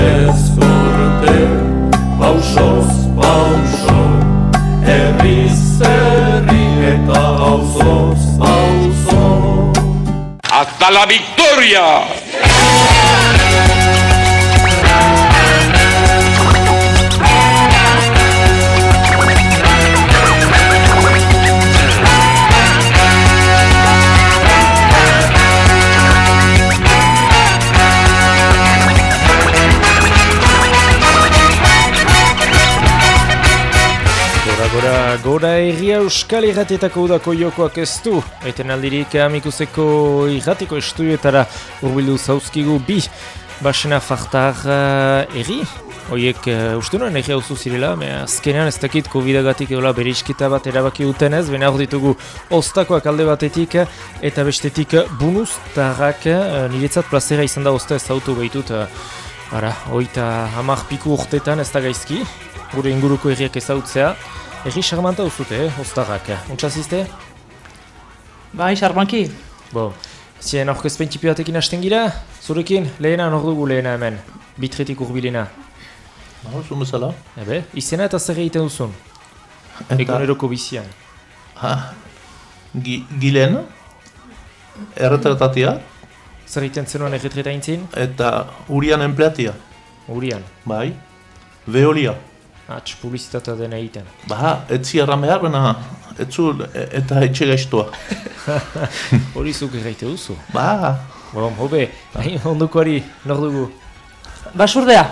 Urtez urte, pausoz pauso Herriz herri eta hauzoz hauzo ¡Hasta la victoria! Gora, egia euskal irratietako udako jokoak ez du. Eten aldirik amikuzeko irratiko estudietara urbildu zauzkigu bi basena fartar uh, erri. Oiek uh, uste nuen egia hauzu zirela, me azkenean ez dakit COVID-agatik edola beriskita bat erabaki dutenez, bena hor ditugu oztakoak alde batetik eta bestetik bunuz tarrak uh, niretzat plazera izan da ozta ez autu behitut. Uh, Ara, oita hamar piku urtetan ez da gaizki, gure inguruko erriak ezautzea. Erri charmanta uzute, eh, oztarrak. Untsazizte? Bai, xarmanki. Bo, zien aurkezpen txipioatekin hasten gira? Zurekin, lehena nor dugu lehena hemen. Bitretik urbilena. Ba, zuen bezala. Ebe, izena eta zer egiten duzun? Eta, Eguneroko bizian. ha, gi, gilen, erretratatia, Zer egiten zenuen erretreta intzin? eta urian empleatia. Urian. Bai, veolia. Ats, publizitatea dena egiten. Ba, etzi erran behar, baina, etzu e- eta etxe gaiztua. Hori zuk erraite duzu. Ba, Bo, hobe, hain ondukoari nor dugu. Basurdea.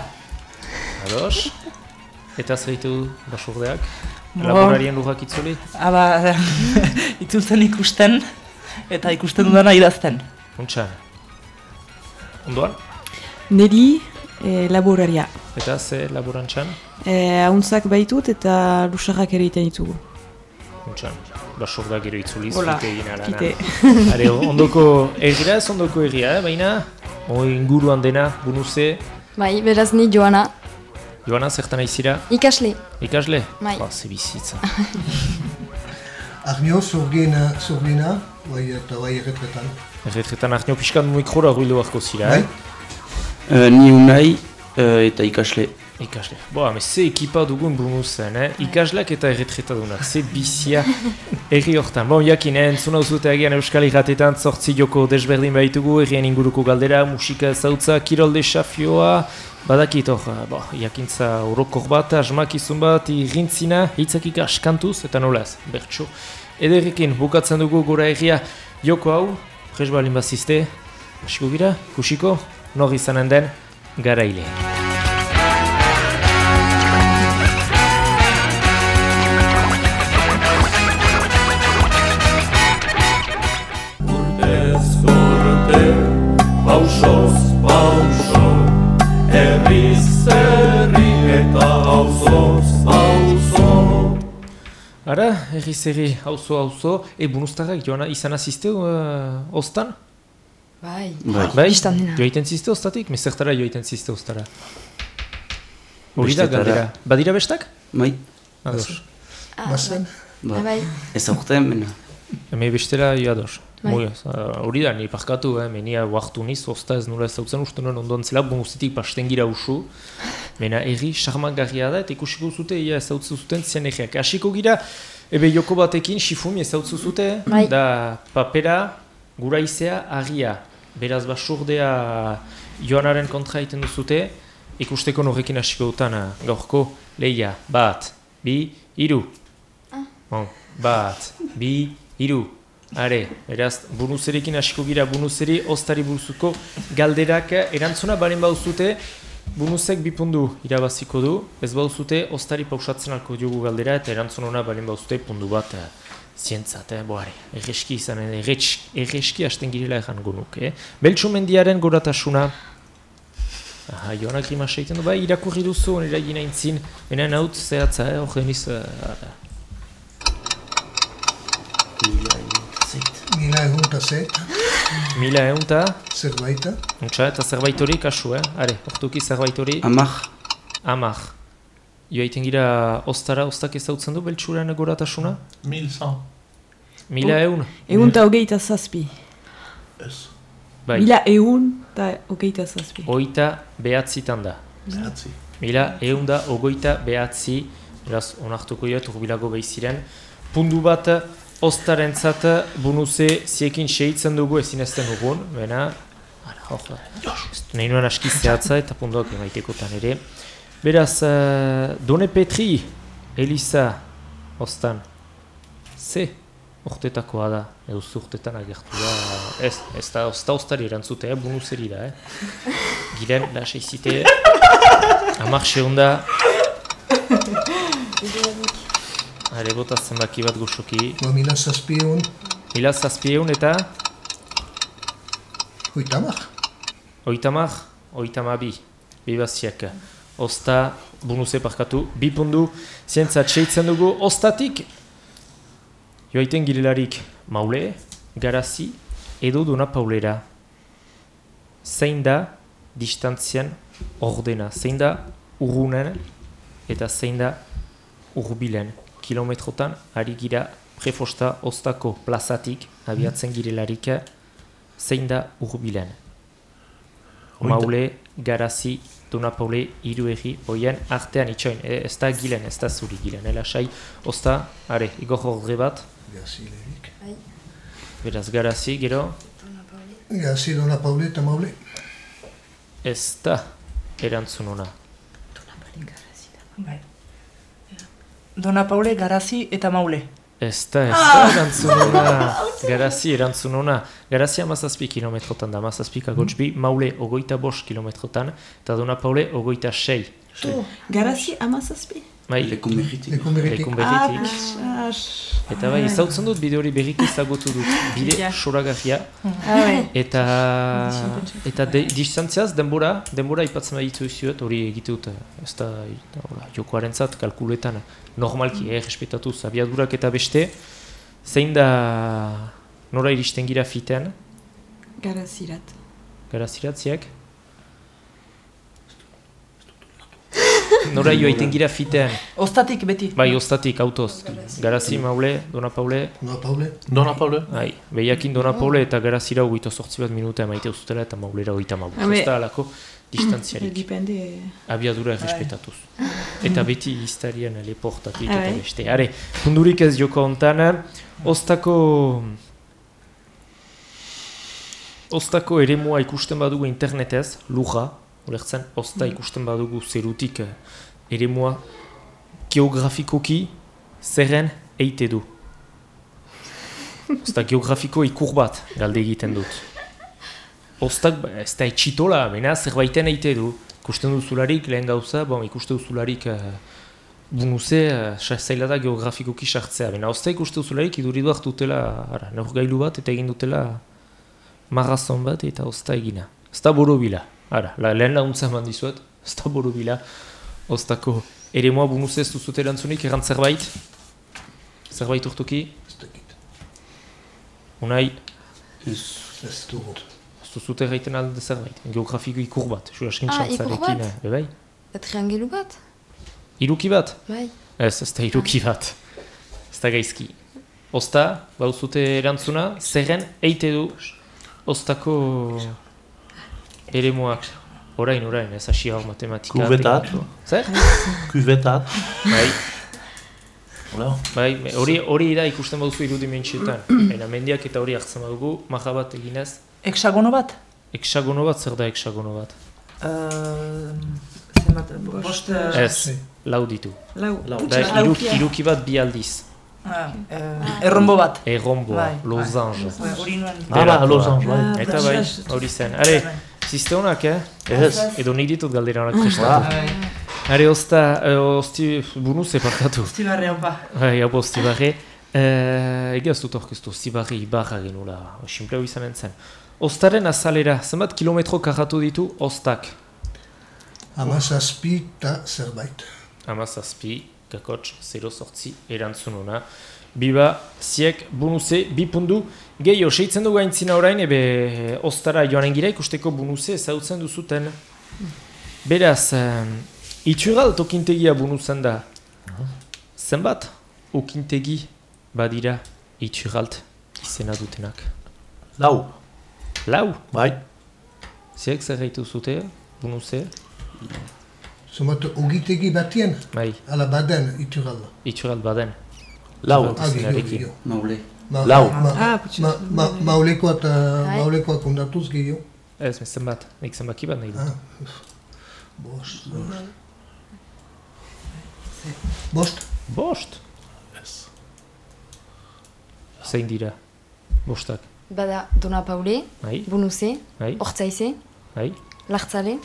Ados? Eta zer egite du basurdeak? Bo. Laborarien lurrak itzuli? Aba, itzultzen ikusten, eta ikusten dudana idazten. Untxan. Ondoan? Neri e, laboraria. Eta ze laborantxan? E, Hauntzak baitut eta lusarrak ere iten ditugu. Untxan. Basurda gero itzuliz, Hola, fite egin alana. kite. Are, ondoko ergira ez ondoko erria, eh, baina? O inguruan dena, bunuze, Bai, beraz ni Joana, Joana, zertan aizira? ikasle. Ikasle? Bai. Ba, ze bizitza. Arnio, zurgena, zurgena, bai eta bai erretretan. Erretretan arnio pixkan mikrora guildu beharko zira, Bai? eh? Uh, ni unai uh, eta ikasle. Ikasle. Boa, me ze ekipa dugun bunuzen, eh? Ikasleak eta erretretadunak, ze bizia erri hortan. Bon, jakin, eh? entzuna uzute agian Euskal Iratetan zortzi joko desberdin baitugu, errien inguruko galdera, musika zautza, kirol desafioa, badakit hor, eh, bo, jakintza orokor bat, asmakizun bat, irrintzina, hitzakik askantuz, eta nolaz, bertso. Ederrekin, bukatzen dugu gura erria joko hau, pres balin bazizte, hasiko gira, kusiko, nor izanen den, garaile. Pausoz pauso Herriz herri eta hauzoz hauzo Ara, erri zerri hauzo hauzo, e bunuztarrak joana izan azizte uh, ostan? Bai. Bai. Bai? Bistan dena. Joaiten zizte ostatik? Mezertara joaiten zizte ostara? Hori da galdera. Badira bestak? Bai, Ados. Ah, Bazen? ba, bai. bai. ez aurten, mena. Heme bestela jo ados. Bai. Uh, Hori da, ni parkatu, eh, menia huartu niz, osta ez nula ez zautzen uste nuen ondoan zela, bunuzitik pastengira usu. Mena erri charmangarria da, eta ikusiko zute, ia ez zautzu zuten zian erriak. Hasiko gira, ebe joko batekin, shifumi ez zautzu zute, Bai. da papera, gura izea, agia. Beraz basurdea joanaren kontra egiten duzute, ikusteko norrekin hasiko dutan eh, gaurko leia. Bat, bi, hiru. Bon, bat, bi, hiru. Are, beraz, bunuzerekin hasiko gira bunuzeri, oztari buruzuko galderak erantzuna baren bauzute, bunuzek bipundu irabaziko du, ez bauzute, oztari pausatzen alko diogu galdera, eta erantzun hona baren bauzute pundu bat eh, zientzat, eh, boare, erreski izan, erreski hasten girela egan gunuk, eh? Beltsu mendiaren goratasuna, Aha, Joanak rimas egiten du, bai, irakurri duzu, nire gina intzin, benen haut zehatza, eh, hor geniz, uh, Mila egun eta zet, mila eunta, zerbaita. untsa, eta zerbait hori kasu, eh? Are, hortuki zerbait hori, Amak, amak. Joaiten gira ostara, ostak ezautzen du beltsuren goratasuna? mil zan. Mila eun? Egun eta hogeita zazpi. Ez. Bai, Mila egun eta hogeita zazpi. oita behatzitan da. Behatzi. Mila, eunda ogoita behatzi, beraz, onartuko joet, urbilago behiziren. Pundu bat, ostarentzat bunuze ziekin seitzen dugu ezin ezten dugun, bena, ara, hor, ez du nahi nuen aski zehatza eta punduak emaitekotan ere. Beraz, uh, Done Petri, Elisa, ostan, ze urtetakoa da, edo zu urtetan agertu da, ez, ez da, ez da ostari erantzute, eh, bunuzeri da, eh. Gilen, lasa izite, Amar seunda. Hale, bota zenbaki bat goxoki. Ba, mila zazpion, Mila zazpieun eta hoitamak. oitamak, oitamabi. Bibaziak. Osta, bunuze parkatu, bi pundu, zientza txeitzen dugu, ostatik. Joaiten girelarik maule, garazi, edo dona paulera. Zein da distantzian ordena, zein da urrunen eta zein da urbilen. Kilometrotan ari gira prefosta ostako plazatik abiatzen girelarik zein da urbilen. Maule, garazi, dona paule, hiru egi, hoien artean itxoin, e, ez da gilen, ez da zuri gilen, ela sai, osta, are, igor horre bat, Gazilerik. beraz garazi, gero, Gazi dona Paule eta Maule. ez da erantzun ona. Bai. Dona Paule, Garazi eta Maule. Ez da, ez da erantzun ona. Garazi erantzun ona. Garazi amazazpi kilometrotan da, amazazpi kagotzbi, maule ogoita bost kilometrotan, eta dona paule ogoita sei. Garazi amazazpi? Bai, Lekun berritik. Lekun berritik. lekun Ah. Eta bai, ezautzen dut bide hori berriki ezagutu dut. Bide Ja. soragarria. Ah, bai. Eta, eta de, distantziaz, denbora, denbora ipatzen baditu izuet, hori egite dut, ez da, hola, jokoaren zat, kalkuletan, normalki, eh, respetatuz, abiadurak eta beste, zein da nora iristen gira fiten, Garazirat. garaziratziak? Nora joaiten gira fiten, Ostatik beti. bai, ostatik, autoz, garazi, maule, dona paule, Dona Paule. Dona Paule? Bai, behiakin dona paule eta garazira hogeita sortzi bat minuta emaite uzutela eta maulera hogeita mabu. Ah, be- Ez da alako distantziarik, Depende. abiadura errespetatuz. Eta beti historian leportatik Ah, eta bai. beste. Are, pundurik ez joko ontan, ostako... Ostako eremua ikusten badugu internetez, luja, ulertzen, osta ikusten badugu zerutik eh, eremua geografikoki zerren eite du. Osta geografiko ikur bat galde egiten dut. Ostak, ba, ez da etxitola, bena zerbaiten eite du. Ikusten duzularik, lehen gauza, bon, ikusten duzularik uh, bunuze, uh, zaila da geografikoki sartzea. Bena osta ikusten duzularik, iduridu hartutela, ara, neurgailu bat, eta egin dutela marrazon bat, eta osta egina. Ez da borobila. Ara, la, lehen laguntza eman dizuet, ez da borobila. Ostako, ere moa bunuze ez duzute erantzunik, errant zerbait? Zerbait urtuki? Ez dakit. Unai, Ez. Ez dugu. ez duzute erraiten alde zerbait. Geografiko ikur bat, juraskin Ah, ikur txantzarekin. bat? eh, Bai? Triangelu bat? Iruki bat? Bai. Ez, ez da iruki bat. Ez da gaizki. Osta, bauzute erantzuna, zerren eite du ostako eremuak. Orain, orain, ez hasi hau matematika. Kubetat. Zer? Kuvetat. Bai, Hola. bai, hori hori da ikusten baduzu irudimentsioetan. Baina mendiak eta hori hartzen badugu, maja bat eginez. Hexagono bat? Hexagono bat, zer da hexagono bat? Uh, zenbat, bost... eh, Ez, lau ditu. Lau. Lau. Da, iruk, iruki bat bi aldiz. ah, eh, errombo bat. Erromboa, Bai, losange. Bai, Hori nuen. Ah, Los Angeles, Ah, bai. Eta bai, hori zen. Are, ziste honak, eh? Ez. Edo nik ditut galdera honak prestatu. Are, ozta, eh, osti, bunuze parkatu. Zibarre hau ba. Bai, hau osti barre. Eh, Ega ez dut orkestu, osti barre ibarra genula, simpleu izan entzen. Ostaren azalera, zenbat kilometro karratu ditu ostak? Amazazpi eta zerbait. Amazazpi, kakotx, 0 sortzi, erantzun ona. Biba, ziek, bunuze, bi pundu. Gehiago, seitzen dugu aintzina orain, ebe ostara joanen gira ikusteko bunuze ezautzen duzuten. Beraz, um, itxural tokintegia bunuzen da. Zenbat, okintegi badira itxuralt izena dutenak. Lau. Lau, Bai. ziek zer gaitu zute, bunuze? Zomat, ogitegi batien, Bai, ala baden ituralda. itxurat baden. Lau. Bat Ah, gehiago, Ma- Lau. ma- Ah, putxu. ma- ma- Maulekoak Bai. maulekoak ondatuz gehiago. Ez, me zenbat, nik zenbaki bat nahi dut. Ah, Bost. Bost? Bost! Zein dira? Bostak. Bada Dona Paule, Bai, Bunuze, Hortzaize. Lartzale,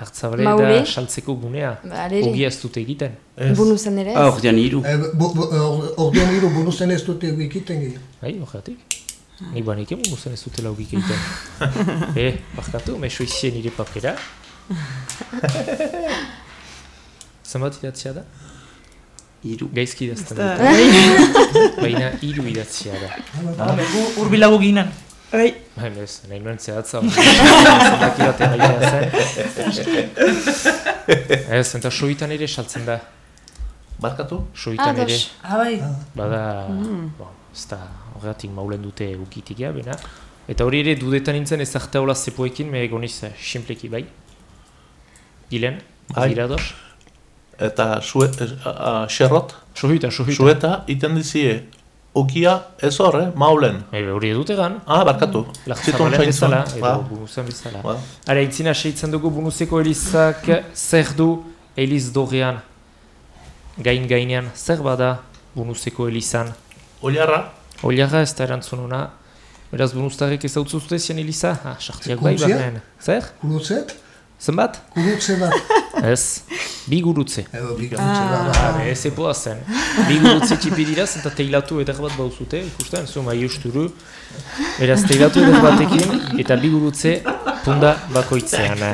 Artzabale da saltzeko gunea. ba, alere, Ogia ez dute egiten. Ez. Bunuzen ere. Ah, ordean hiru. Eh, or- Ordean hiru buruzen ez dute egiten gehiago. Bai, horregatik. Nik banik egun guzen ez dutela ogik egiten. e, barkatu, meso izien nire papera. Zenbat idatzia da? Hiru. Gaizki idazten Da- dut. Baina hiru idatzia da. Gu urbilago ginen. Bai, Bai, ez, nahi nuen zehatza. Zenbaki batean nahi zen. Ez, eta soitan ere saltzen da. Barkatu? Soitan ere. Ah, bai. Bada, bon, ez da, horregatik maulen dute ukitikia, bena. Eta hori ere dudetan nintzen ez arte zepoekin, me egoniz eh, simpleki bai. Gilen, Bai. irados. Eta sue, eh, a- a- xerrot, Sohuita, sohuita. sueta, iten dizie, ogia ez hor, eh, maulen. E, hori edute gan, Ah, barkatu. lagzabalen bezala, edo Ba, bunuzen bezala. ba. Ara, itzina seitzen dugu bunuzeko elizak zer du eliz dorrean. Gain gainean, zer bada bunuzeko elizan. Oliarra, Oliaga ez da erantzununa. Beraz, bunuztarek ez hau zuzute zian eliza? Ah, sartiak bai barnean. Zer? Kurutzet? Zenbat? Kurutze bat. Ez, bi gurutze. Ego, bi kurutze bat. Ah, ez epoa zen. Bi gurutze txipi dira, zenta teilatu eder bat bauzute, ikusten, zu mai usturu. Beraz, teilatu eder batekin, eta bi gurutze punda bakoitzean.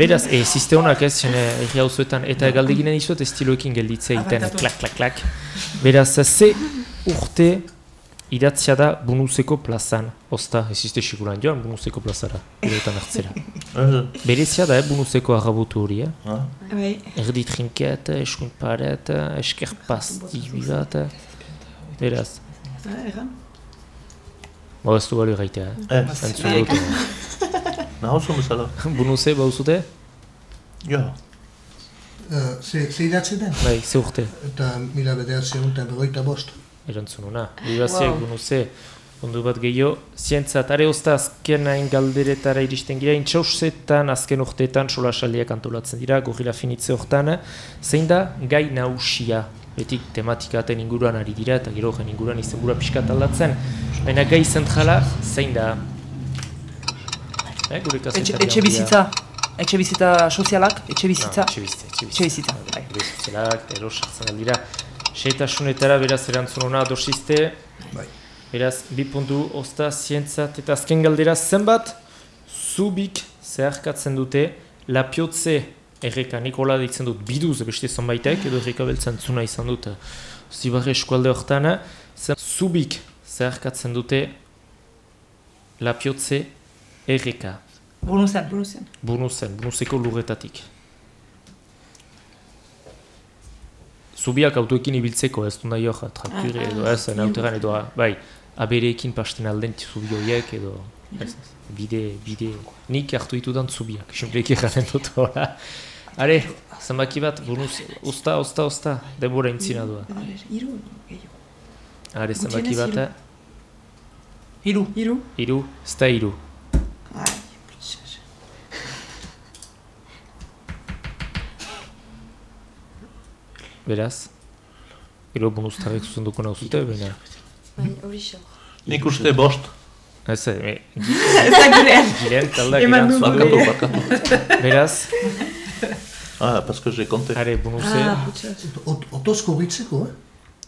Beraz, e, ziste honak ez, zen erri hauzuetan, eta galdeginen izuet estiloekin gelditzea iten, Abarkatu. klak, klak, klak. Beraz, ze urte idatzia da bunuzeko plazan. Osta, ez izte siguran joan bunuzeko plazara, erotan hartzera. eh, Berezia da, eh, bunuzeko agabutu hori, eh? ah, bai. Erdi trinket, eskuin paret, esker pasti bat. Beraz, erran. bo ez du bali gaitea, eh? ez, Entzun dut. nahauzu bezala. Bunuze, bauzute? Ja, Eh, Ze ze idatze den? Bai, ze urte, Eta mila bederatzeun eta berroita bost. Erantzununa. Bibaziak, Wow. bunuze, ondu bat gehiago. Zientzat, are ozta azken hain galderetara iristen gira, intxausetan, azken urteetan, solasaldiak antolatzen dira, gorila finitze hortan. Zein da, gai nausia, betik tematikaten inguruan ari dira, eta gero gen inguruan izenbura pixkat aldatzen. Baina gai zentrala, zein da? Eh, gure Etxe, etxe bizitza. Etxe bizitza sozialak, etxe bizitza. No, etxe bizitza, etxe Etxe bizitza, Bai, bai. Gure sozialak, ero sartzen aldira. Seitasunetara beraz erantzun hona dosizte. Bai. Beraz, bi puntu, ozta, zientzat eta azken galdera zenbat zubik zeharkatzen dute lapiotze erreka Nikola ditzen dut biduz beste zonbaitek edo erreka beltzen zuna izan dut eh, zibarre eskualde hortan zen- zubik zeharkatzen dute lapiotze erreka Buruzen. Buruzen. bunuzen, bunuzeko lurretatik. Zubiak autoekin ibiltzeko, ez du nahi hor, trakture Ah, edo ez, nauteran edo, bai, abereekin pasten alden zubi horiek edo, ez, ez, bide, bide, nik hartu ditudan zubiak, simpleki garen dut hola. Are, zenbaki bat, bunuz, usta, usta, usta, denbora intzina doa. Iru. Are, zenbaki bat, Hiru. Iru. iru, ez da iru. Beraz, gero bonustarek zuzenduko nauzute, baina, Bai, hori xo. nik uste bost. ez, e, Ez da gurean. giren erantzun. Barkatu, gure. barkatu. Beraz, Ah, parce que j'ai compté. are bonuze, Ah, putxu. Ot- Otozko eh?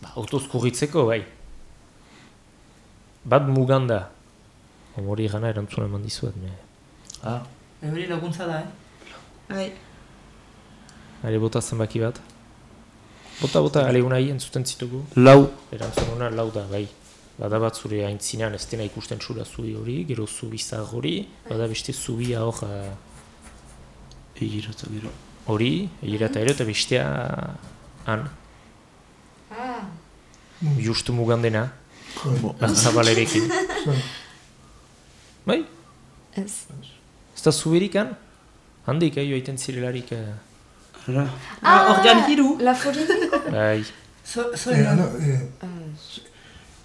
ba, autoz kurritzeko, bai. Bat muganda. Hori gana erantzun eman dizuet, me. Ah, Eberi laguntza da, eh? Bai. Are bota zenbaki bat. Bota, bota, ale unai entzuten zitugu. Lau. Erantzun hona lau da, bai. Bada bat zure aintzinean ez dena ikusten zura zubi hori, gero zubi zahar hori, bada beste zubia hor eh, Egiratza gero. hori, egira eta ero, eta bestea han, Ah, justu mugandena, bo, Handik, eh, joaiten zirelarik. Eh, Ara, Ah, ordean hiru. La folie bai. Zo, zo, Eh, ano, eh,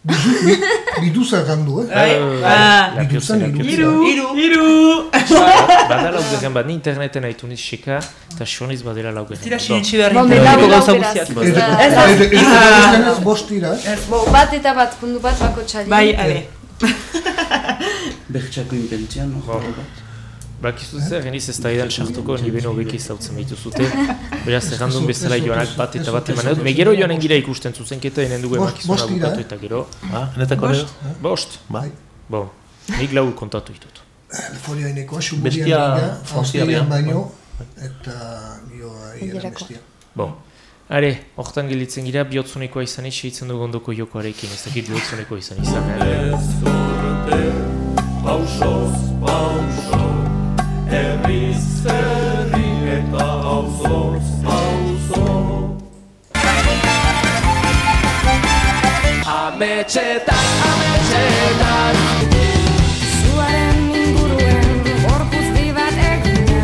bidu, bi, biduza gandu, eh? Bai, Eh, ah. la pioza. Hiru. Hiru. Hiru. Bada laugaren bat, ni interneten haitu niz xeka, eta sioniz badela laugaren. Tira Bon. sinitsi behar lau gauza beraz. guztiak. Ez, bost eh? Bo, bat eta bat, pundu bat bako txadi. Bai, ale. bertxako inventzian, no? Bo. Bakizu zer, geniz ez da edan sartuko, ni beno beki zautzen behitu zute. Beraz, errandun bezala joanak bat eta bat eman dut. Me gero joanen gira ikusten zuzenketa, enen dugu emakizuna bukatu eta gero. Ah, netako leo? Bost, Bai. bon, nik lau kontatu ditut. Xuburian Bestia dira, dira. baino, eta gio Aigerako. bestia. Bon, are, hortan gelitzen gira, bihotzunekoa izan itxe dugu ondoko jokoarekin, ez dakit bihotzunekoa izan izan. Ez urte, pausoz, pauso, herriz herri eta auzoz, auzo. Zuaren inguruen gorpuzti bat egina.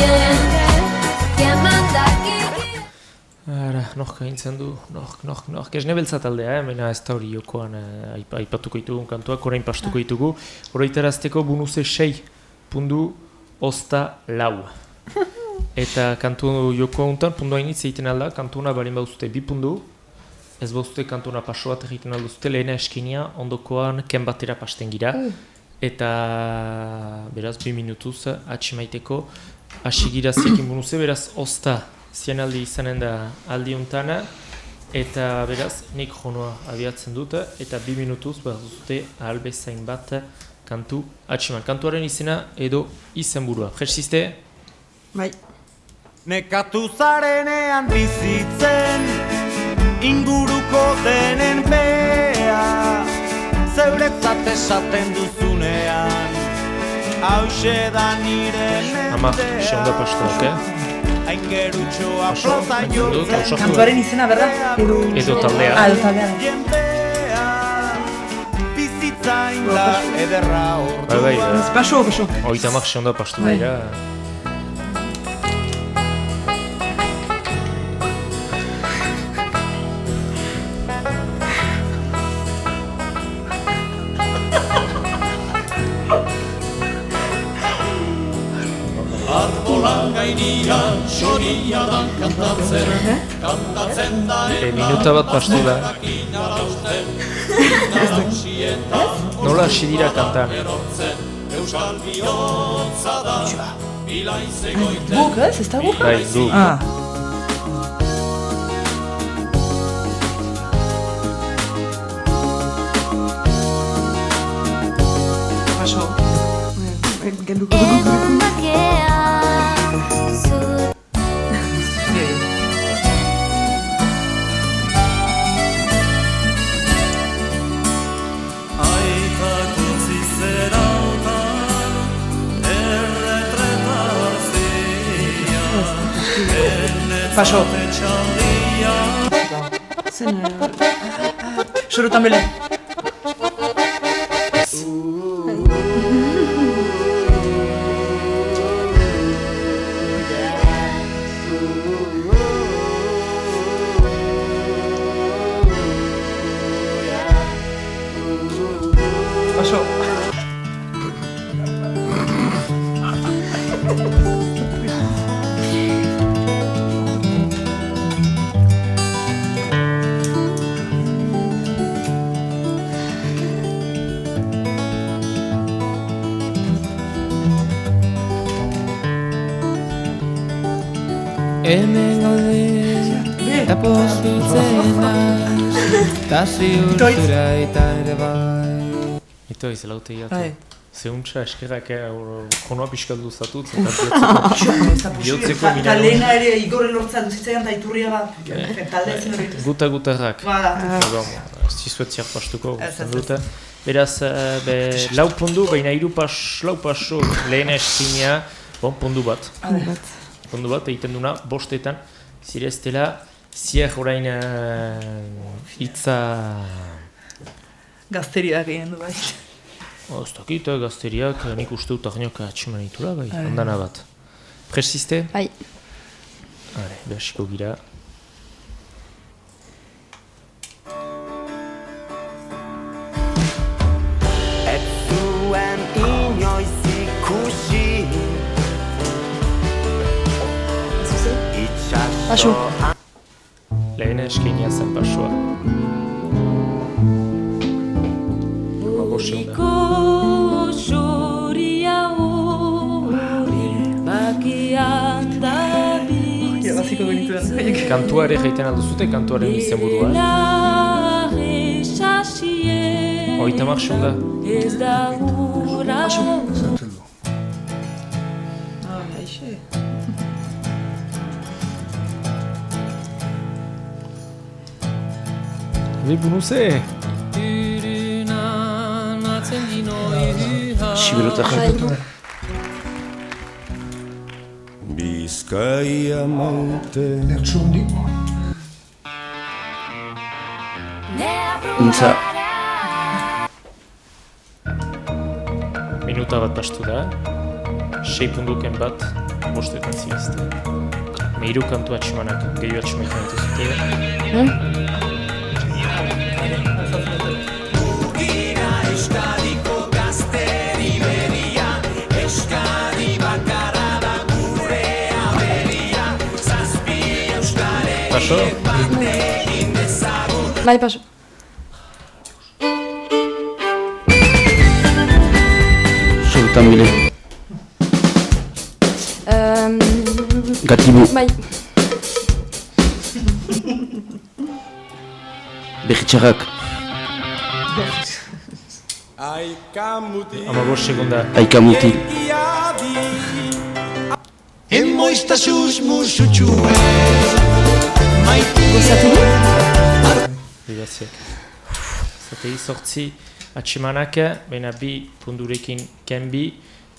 Ara, nork gaintzen du, nork, nork, nork, ez nebeltza taldea, eh? mena ez da hori jokoan eh, aip- aipatuko ditugun kantuak, orain pastuko ditugu. Oroitarazteko bunuze sei, pundu, osta, lau. Eta kantu joko honetan, pundu hainitz egiten alda, kantuna balin bauzute bi pundu, ez bauzute kantuna paso bat egiten alduzute, lehena eskinia, ondokoan ken batera pasten gira. Eta beraz, bi minutuz atximaiteko, hasi zekin bunuze, beraz, osta zien aldi izanen da aldi untana, eta beraz, nik jonoa abiatzen dut, eta bi minutuz behar duzute ahalbezain bat kantu atximan. Kantuaren izena edo izenburua. Presiste? Bai. Nekatu zarenean bizitzen Inguruko denen bea Zeuretzat esaten duzunean Hauxe da nire Ama, segonda pastoak, eh? Aingerutxoa dut, jortzen Kantuaren izena, berda? Edo... Edo taldea. Ah, edo taldea. Bizitzain da ederra Bai, bai, ordua eh, Paso, paso. Oita mak segonda pastu Bai. dira. Minuta bat pastu da. Nola hasi dira kantan? Egoiten. Guk, ez? Ez da guk? Bai, du. Ah. Paso. Genduko dugu. Paso. txaldia. Zen... Sorotan bele. Ziurtura eta ere bai Ito ez laute Bai. jatu. Zeuntza eskerrak eh, hor- jonoa pixka duzatut, eta bihotzeko, bihotzeko Ta minaro. lehena ere igorren lortza duzitzaian eta iturria bat. Talde hori. Guta gutarrak. Bada. Bon, ez dizuet ziar pastuko, dute. Beraz, eh, be, lau pundu, baina hiru pas, lau paso lehen eskinia, bon, pundu bat. Pundu bat, egiten duna, bostetan, zire ziak orain uh, itza... Gazteria gehien du bai. Oh, ez dakit, eh, gazteriak, eh, nik uste dut ahnok atxeman ditura, bai, Bai. ondana bat. Presiste? Bai. Hale, behasiko gira. Ez zuen inoiz ikusi Itxaso Eskenia zen pasoa. Ba, boseunda. Irabaziko genituen. Kantua ere jaiten alduzute, kantuaren izenburua. Oita marxunda. Zaten du. Ah, Siberota jartu. Bizkaia maute Ertsundi. Untza, Minuta bat pastu da. Sei punduken bat, bostetan zilizte. Meiru kantu atximanak, gehiu atximanak dituzute. Paso? Bai, paso. Sultan bile. Um, Gatibu. bai, Begitxarrak. Aikamuti Ama bost segunda. Aikamuti. Emoista susmusutxue Bigatziak. Zatei sortzi atximanak, baina bi pundurekin kenbi,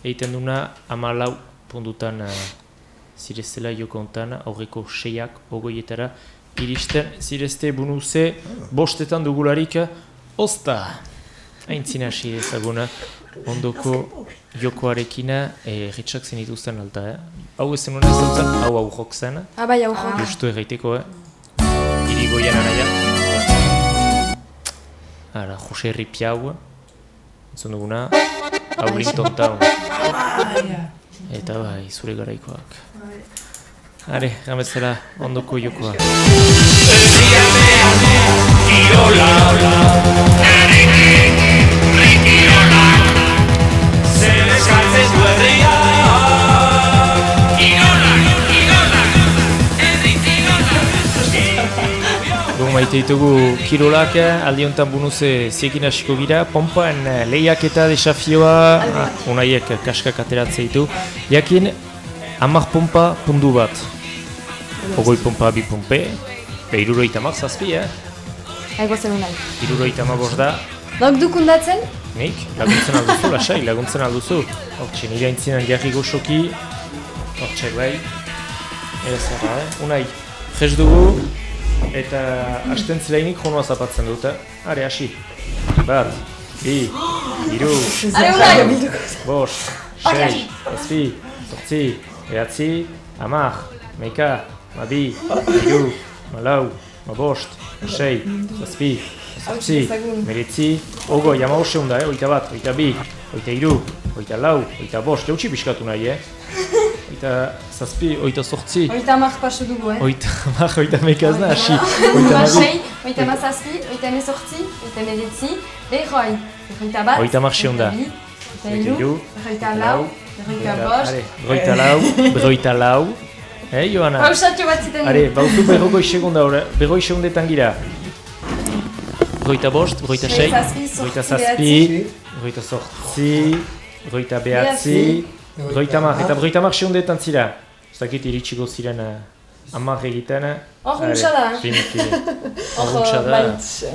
egiten duna ama lau pundutan uh, zireztela joko hontan, aurreko seiak ogoietara iristen zirezte bunuze bostetan dugularik ozta. Aintzina hasi ezaguna ondoko jokoarekin eh, ritsak zen dituzten alta. Eh? Hau ez dutzen, hau hau jok zen. ah, bai, hau jo. Justu erraiteko, eh? Irigoien anaia. Ara, Jose Ripiau. Entzun duguna. Aurrington Town. Eta bai, zure garaikoak. Are, gamezela, ondoko jokoa. Dugu maite ditugu kirolak, aldi honetan bunuze ziekin hasiko gira, pompan eh, lehiak eta desafioa, ah, unaiek kaskak ateratzen ditu. Jakin, hamar pompa pundu bat. Ogoi pompa bi pompe, be iruroita hamar zazpi, eh? Ego zen unai. Hamar bost da, Nok du kundatzen? nik, laguntzen alduzu, lasai, laguntzen alduzu. Hortxe, nire aintzinan jarri goxoki, hortxe bai, ez zara, eh? Unai, jes dugu, eta hasten zelainik jonoa zapatzen dut, eh? Are, hasi. Bat, bi, iru, bost, sei, zazpi, zortzi, behatzi, hamar, meika, mabi, iru, malau, mabost, sei, zazpi, zortzi, meretzi, ogoi, ama seunda, eh? Oita bat, oita bi, oita iru, oita lau, oita bost, jautsi biskatu nahi, eh? Oita zazpi, oita zortzi, Oita amak pasu dugu, eh? oita hamar, oita meikazna, hasi, oita Oita mabi, sei, oita mazazpi, oita emezortzi, oita emeretzi, berroi, berroita bat, Oita hamar seunda. bi, Oita oita hiru, hiru, berroita lau, berroita bost, Ale, berroita lau, berroita lau, eh, Joana? pausatxo bat ziten Are, bautu berrogoi segunda, ora, berroi segundetan gira. Berroita bost, berroita sei, Sei, zazpi, berroita zortzi, zazpi, berroita sortzi, berroita behatzi, mar, eta berroita mar segundetan zira. Ez dakit iritsiko ziren uh, hamar egiten. Hor Are, untsa da. Hor untsa da. bai.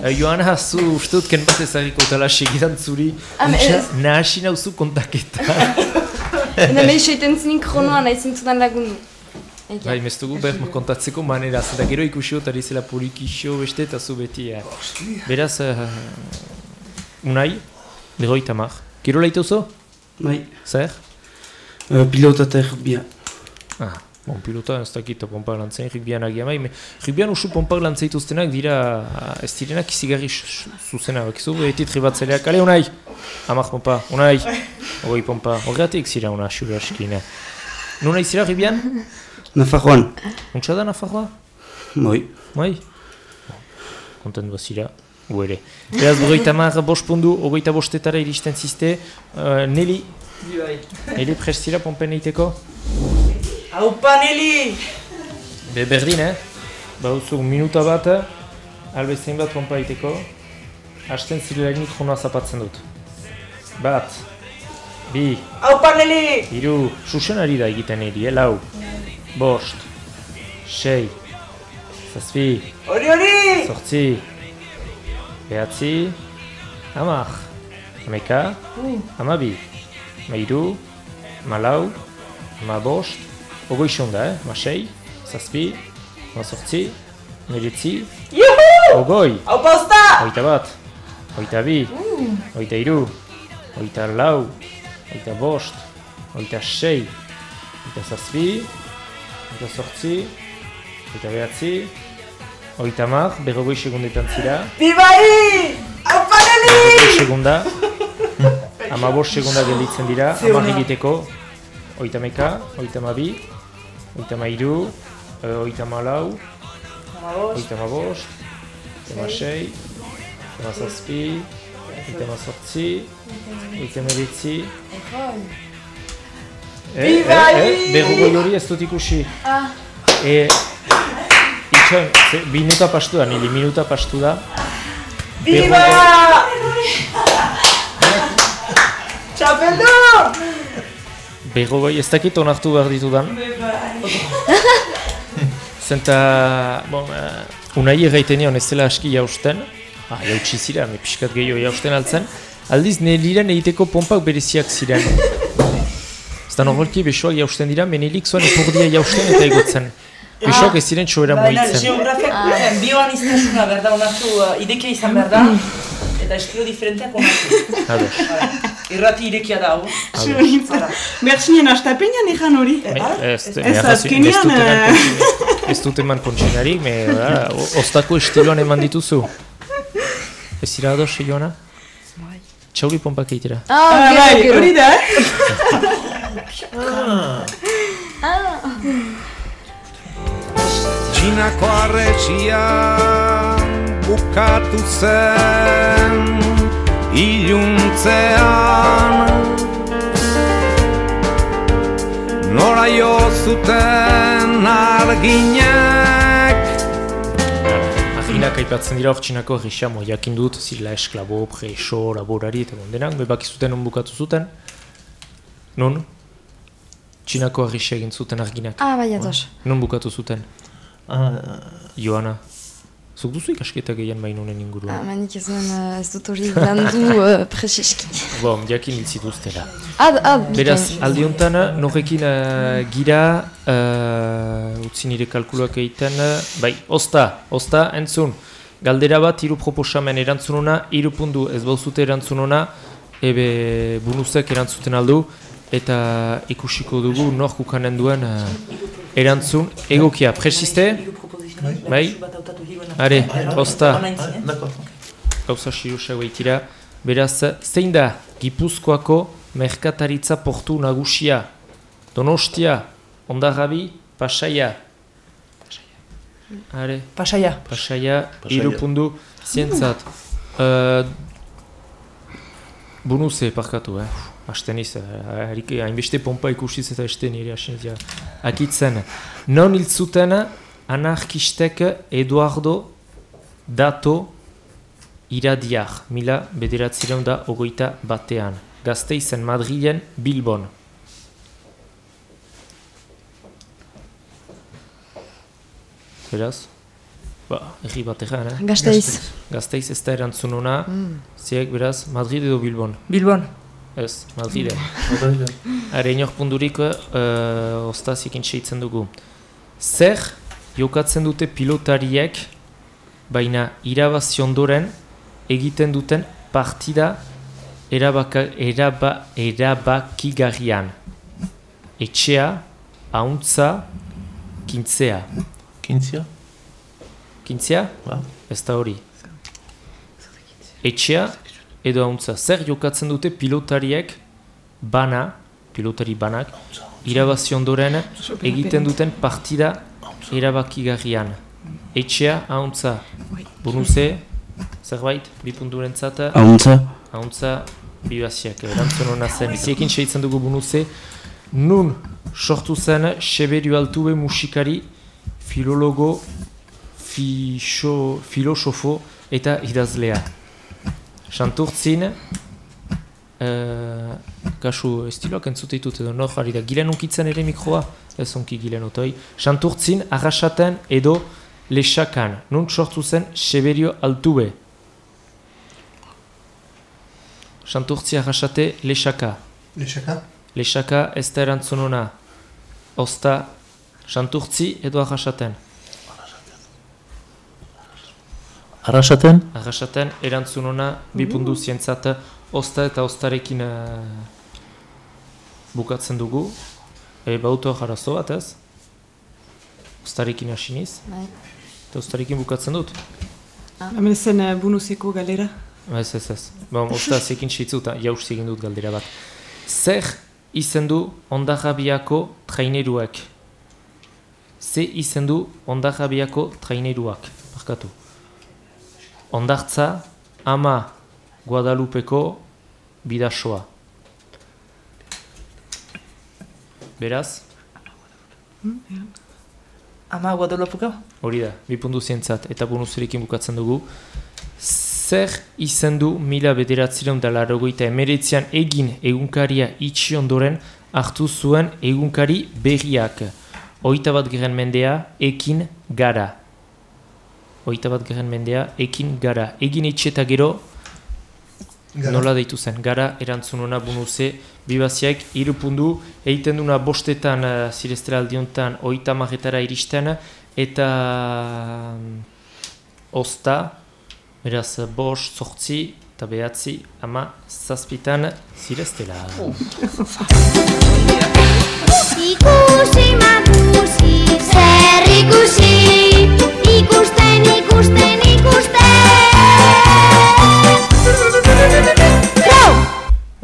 Eh, Joana, zu uste dut ken bat ezagiko tala segidan zuri. Ah, nahasi nauzu kontaketa. Ena mehi seiten zinik kronoa nahi zintzudan lagundu. Bai, meztugu behar kontatzeko maneraz, eta gero ikusi dut ari zela polikixo beste eta zu beti. Eh. Beraz, unai, berroita mar. Gero laita oso? Bai. Zer? Uh, pilota eta erbia. Ah, bon, pilota ez dakit pompak lantzen, rugbian agia mai, me rugbian usu pompak lantzaituztenak dira ez direnak izigarri zuzena, bakizu, beti tribatzeleak, kale unai, amak pompa, unai, ogoi pompa, horregatik zira una xura eskine. Nuna izira rugbian? Nafarroan. Untsa da Nafarroa? Bai. Bai? Kontent bazira, gu ere. Beraz, berroita mar bost pundu, ogoita bostetara iristen ziste, uh, Neli, Neli prestira pompen eiteko? Haupa, Neli! Be berdin, eh? Bauzu, minuta bat, albezein bat pompa egiteko, hasten zirelanik jonoa zapatzen dut. Bat, bi, Haupa, Neli! hiru, susen ari da egiten eri, eh, lau, bost, sei, zazpi, Hori, hori! Zortzi, behatzi, hamak, hameka, hamabi, mairu, malau, hamabost, ogoi da, eh? Masei, zazpi, hamazortzi, meretzi, ogoi, Haupa, osta! oita bat, oita bi, oita iru, oita lau, oita bost, oita sei, oita zazpi, oita zortzi, oita behatzi, oita mar, berrogoi segundetan zira, Bibai! Haupa, Neli! berrogoi segunda, amabost segunda gelditzen dira, hamar egiteko, oita meka, oita mabi, oita mairu, eh, oita malau, oita mabost, oita masei, oita mazazpi, oita mazortzi, oita meretzi, Erroi. Eh, eh, eh, berrogoi hori ez dut ikusi. Ah, E, itxoin, ze, minuta pastu da, nili minuta pastu da. Biba! Berrogoi, ez dakit onartu behar ditudan. Zenta, bon, uh, unai erraiten nion ez zela aski jausten. Ah, jautsi zira, me pixkat gehiago jausten altzen. Aldiz, neliren egiteko pompak bereziak ziren. Zta normalki besoak jausten dira, menelik zoan epurdia jausten eta egotzen. Besoak ez ziren Baina moitzen. geografiak, ah. bioan iztasuna behar da, onartu uh, idekia izan behar da, eta estilo diferenteak onartu. Irrati irekia da, hau. Zara. Mertxinen astapenean egan hori. Ez, Ez ez, azkenean, ez, dut eman kontxinari, me, ara, o- oztako estiloan eman dituzu. Ez zira ados, Joana? Txauri pompak eitera. ah, gero, bai, hori da, eh? Txinako arretxia bukatu zen iluntzean Nora jo zuten arginek Aginak aipatzen dira hor txinako errixamo, jakin dut, zirela esklabo, preso, laborari eta bondenak, bebak zuten non bukatu zuten. Nun? Txinako errixa egin zuten arginak. Ah, bai, ados. Non bukatu zuten? Ah, Joana. Zuk duzu ikasketa gehien bainunen Ah, inguruan. manik ez duen, uh, ez dut hori landu uh, preseski. Bom, jakin ditzituztela. Ad, ad, Beraz, aldi honetan, norekin uh, gira, uh, utzi nire kalkuluak egiten, uh, bai, osta, osta, entzun, galdera bat, hiru proposamen erantzununa, hiru puntu ez bauzute erantzununa, ebe bunuzek erantzuten aldu, eta ikusiko dugu nork ukanen duen uh, erantzun egokia. Presiste? Bai? Are, osta. D'accord. gauza sirusak baitira. Beraz, zein da Gipuzkoako merkataritza portu nagusia? Donostia, Ondarrabi, Pasaia. Are, Pasaia. Pasaia, Pasaia. hiru pundu, zientzat. Uh, bunuze, parkatu, eh? Asten iz, eh, hainbeste pompa ikusiz eta este nire asinzia. Akitzen, non hil zuten anarkistek Eduardo Dato iradiar, mila bederatzireun da ogoita batean. Gazteizen Madrilen Bilbon. Beraz? Ba, erri bat egan, eh? Gasteiz. Gazteiz ez da erantzununa, Mm. ziek beraz Madrid edo Bilbon. Bilbon. Ez, Madride. Are inor pundurik uh, ostazik intxeitzen dugu. Zer jokatzen dute pilotariek, baina irabazi ondoren egiten duten partida erabaka, eraba, erabakigarrian. Etxea, hauntza, kintzea. Kintzia? Kintzea? Ba. Ez da hori. Etxea edo hauntza. Zer jokatzen dute pilotariek bana, pilotari banak, irabazi ondoren egiten duten partida erabakigarrian. Etxea, hauntza, bonuze, zerbait, bi punturentzat. Hauntza. Hauntza, bibaziak, erantzun hona zen. Ziekin seitzen dugu bonuze, nun sortu zen Seberio Altube musikari, filologo, fixo, filosofo eta idazlea. Santurtzin, uh, kasu estiloak entzute ditut edo nor jarri da, gilen unkitzen ere mikroa, ez onki gilen otoi. Santurtzin, arrasaten edo lesakan, nun sortu zen Seberio Altube. Santurtzi arrasate lesaka. Lesaka? Lesaka ez da erantzun hona. Osta Santurtzi edo arrasaten. Arrasaten? Arrasaten erantzun hona bi puntu zientzat osta eta ostarekin uh, bukatzen dugu. E, bauto jarazo bat ez? Ostarekin hasiniz. Bai. Eta ostarekin bukatzen dut. Hemen zen uh, bonuseko galera. Ez, ez, ez. Bon, osta zekin seitzu eta jauz egin dut galdera bat. Zer izendu ondajabiako traineruak? Ze izendu ondajabiako traineruak? Barkatu. Ondartza, ama Guadalupeko bidasoa. Beraz, Ama Guadalupeko? hori da, bi puntu zientzat eta bonuserekin bukatzen dugu. Zer izendu mila bederatzireun da larogeita emeretzean egin egunkaria itxi ondoren hartu zuen egunkari berriak. Hoita bat geren mendea, ekin gara. Hoita bat geren mendea, ekin gara. Egin itxi eta gero, Gara. nola deitu zen. Gara erantzununa bunuze, bibaziak irupundu, egiten duna bostetan uh, zireztera aldiontan hoita marretara iristen, eta mm, osta, beraz bost, zortzi, eta behatzi, ama zazpitan zireztela. Ikusi makusi, zer ikusi, ikusten, ikusten, ikusten.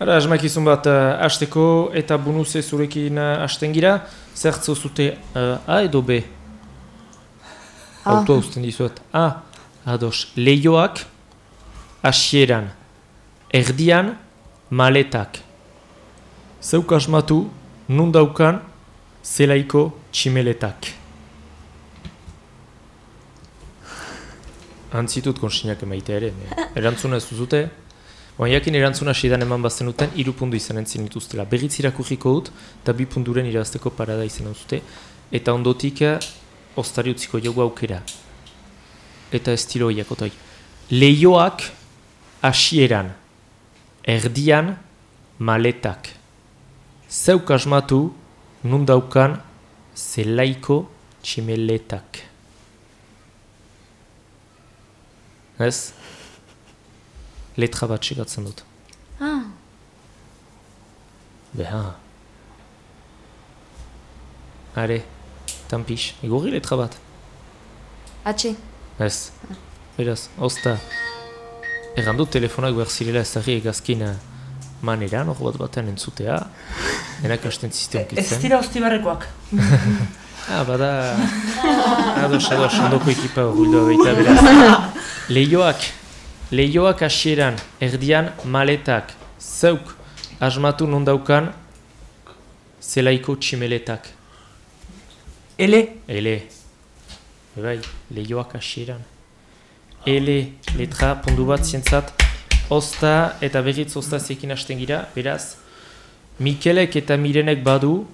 Ara, asmakizun bat uh, hasteko eta bonuze zurekin uh, hasten gira, zertzo zute uh, A edo B? A. Autoa uzten dizuet. A, ados, leioak, hasieran, erdian, maletak. Zeuk asmatu, nun daukan, zelaiko tximeletak. Antzitut konsinak emaite ere, erantzuna ez duzute. Baina jakin erantzuna sedan eman bazen duten, iru pundu izan entzien dituztela. Berriz irakurriko dut, eta bi punduren irabazteko parada izan duzute. Eta ondotik, eh, ostari utziko jogu aukera. Eta estilo horiak otoi. Leioak hasieran, erdian, maletak. Zeuk asmatu, nun daukan, zelaiko tximeletak. Ez? Letra bat segatzen dut. Ah, Beha. Are, tampix, igorri letra bat. atxe. Ez. Beraz, ozta. Errandu telefonak behar zirela ez darri egazkin eh, maneran, hor bat batean entzutea. Enak hasten zizte Ez dira ostibarrekoak. Ah, bada... Ados, ados, ondoko ekipa horreldoa baita beraz. Leioak, leioak hasieran, erdian maletak, zeuk, asmatu non daukan, zelaiko tximeletak. Ele? Ele. Bai, leioak hasieran. Ele, letra, pundu bat zientzat, osta eta berriz osta zekin hasten gira, beraz, Mikelek eta Mirenek badu,